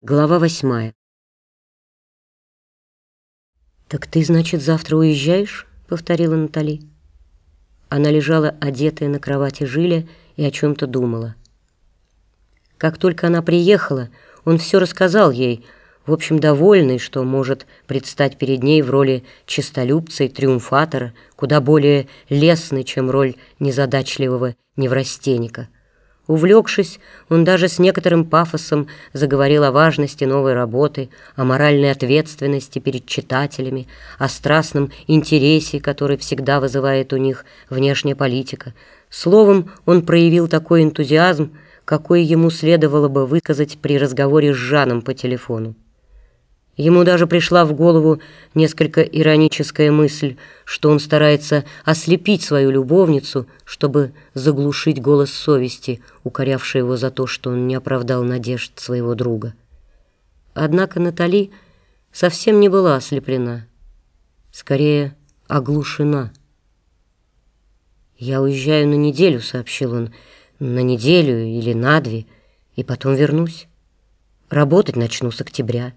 Глава восьмая. «Так ты, значит, завтра уезжаешь?» — повторила Натали. Она лежала, одетая на кровати Жиля, и о чем-то думала. Как только она приехала, он все рассказал ей, в общем, довольный, что может предстать перед ней в роли честолюбца и триумфатора, куда более лестной, чем роль незадачливого неврастенника — Увлекшись, он даже с некоторым пафосом заговорил о важности новой работы, о моральной ответственности перед читателями, о страстном интересе, который всегда вызывает у них внешняя политика. Словом, он проявил такой энтузиазм, какой ему следовало бы выказать при разговоре с Жаном по телефону. Ему даже пришла в голову несколько ироническая мысль, что он старается ослепить свою любовницу, чтобы заглушить голос совести, укорявший его за то, что он не оправдал надежд своего друга. Однако Натали совсем не была ослеплена, скорее оглушена. «Я уезжаю на неделю», — сообщил он, — «на неделю или на две, и потом вернусь. Работать начну с октября»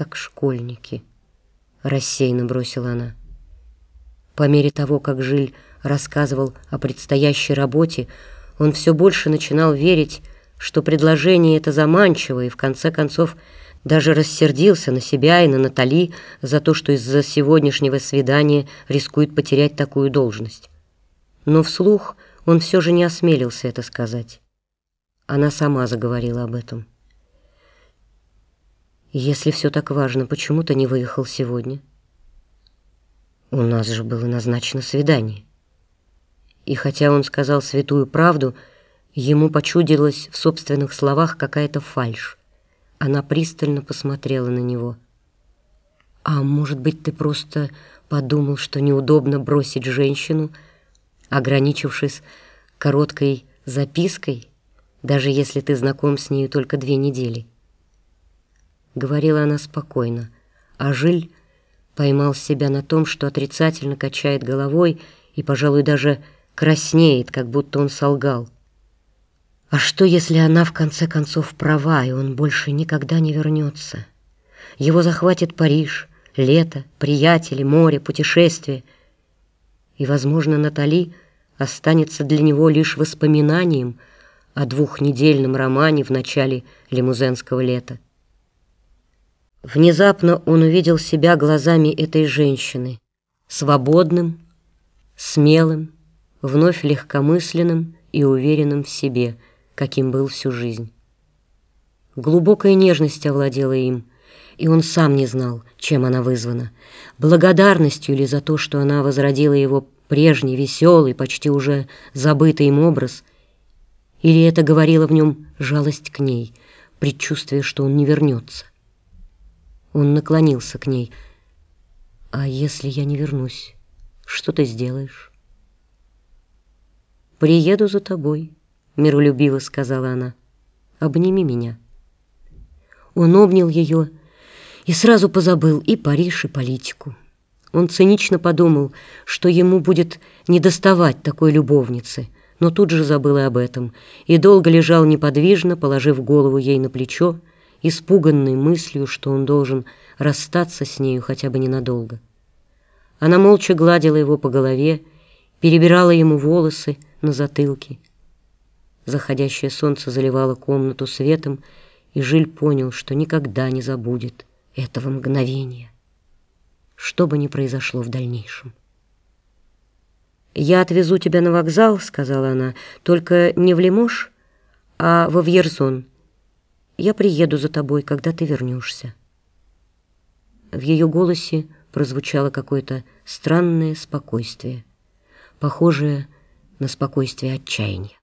как школьники», — рассеянно бросила она. По мере того, как Жиль рассказывал о предстоящей работе, он все больше начинал верить, что предложение это заманчиво, и в конце концов даже рассердился на себя и на Натали за то, что из-за сегодняшнего свидания рискует потерять такую должность. Но вслух он все же не осмелился это сказать. Она сама заговорила об этом. Если все так важно, почему ты не выехал сегодня? У нас же было назначено свидание. И хотя он сказал святую правду, ему почудилась в собственных словах какая-то фальшь. Она пристально посмотрела на него. «А может быть, ты просто подумал, что неудобно бросить женщину, ограничившись короткой запиской, даже если ты знаком с нею только две недели?» — говорила она спокойно, а Жиль поймал себя на том, что отрицательно качает головой и, пожалуй, даже краснеет, как будто он солгал. А что, если она в конце концов права, и он больше никогда не вернется? Его захватит Париж, лето, приятели, море, путешествие. И, возможно, Натали останется для него лишь воспоминанием о двухнедельном романе в начале лимузенского лета. Внезапно он увидел себя глазами этой женщины, свободным, смелым, вновь легкомысленным и уверенным в себе, каким был всю жизнь. Глубокая нежность овладела им, и он сам не знал, чем она вызвана, благодарностью ли за то, что она возродила его прежний, веселый, почти уже забытый им образ, или это говорило в нем жалость к ней, предчувствие, что он не вернется. Он наклонился к ней. «А если я не вернусь, что ты сделаешь?» «Приеду за тобой», — миролюбиво сказала она. «Обними меня». Он обнял ее и сразу позабыл и Париж, и политику. Он цинично подумал, что ему будет недоставать такой любовницы, но тут же забыл и об этом, и долго лежал неподвижно, положив голову ей на плечо, испуганный мыслью, что он должен расстаться с нею хотя бы ненадолго. Она молча гладила его по голове, перебирала ему волосы на затылке. Заходящее солнце заливало комнату светом, и Жиль понял, что никогда не забудет этого мгновения, что бы ни произошло в дальнейшем. «Я отвезу тебя на вокзал», — сказала она, — «только не в Лимош, а во Вьерзон». Я приеду за тобой, когда ты вернешься». В ее голосе прозвучало какое-то странное спокойствие, похожее на спокойствие отчаяния.